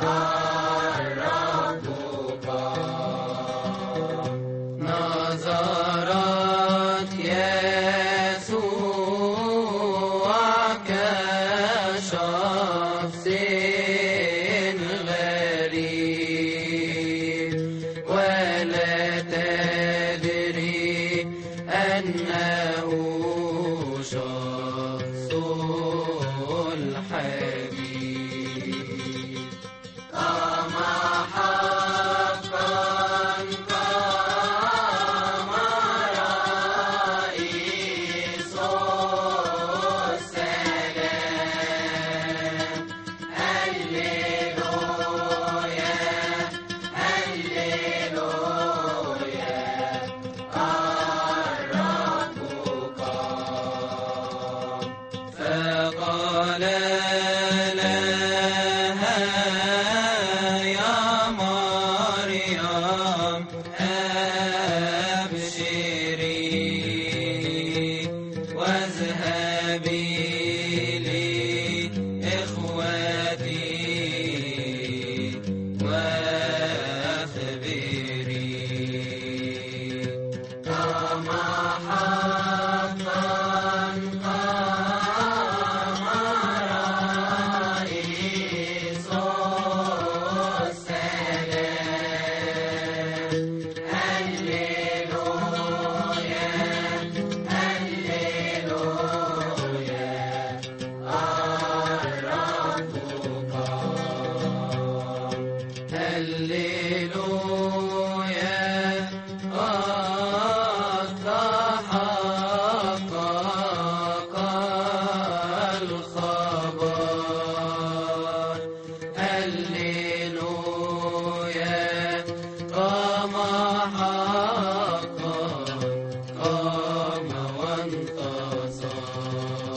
God. Yeah. Música